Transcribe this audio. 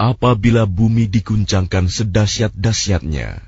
apabila bumi diguncangkan sedahsyat-dahsyatnya.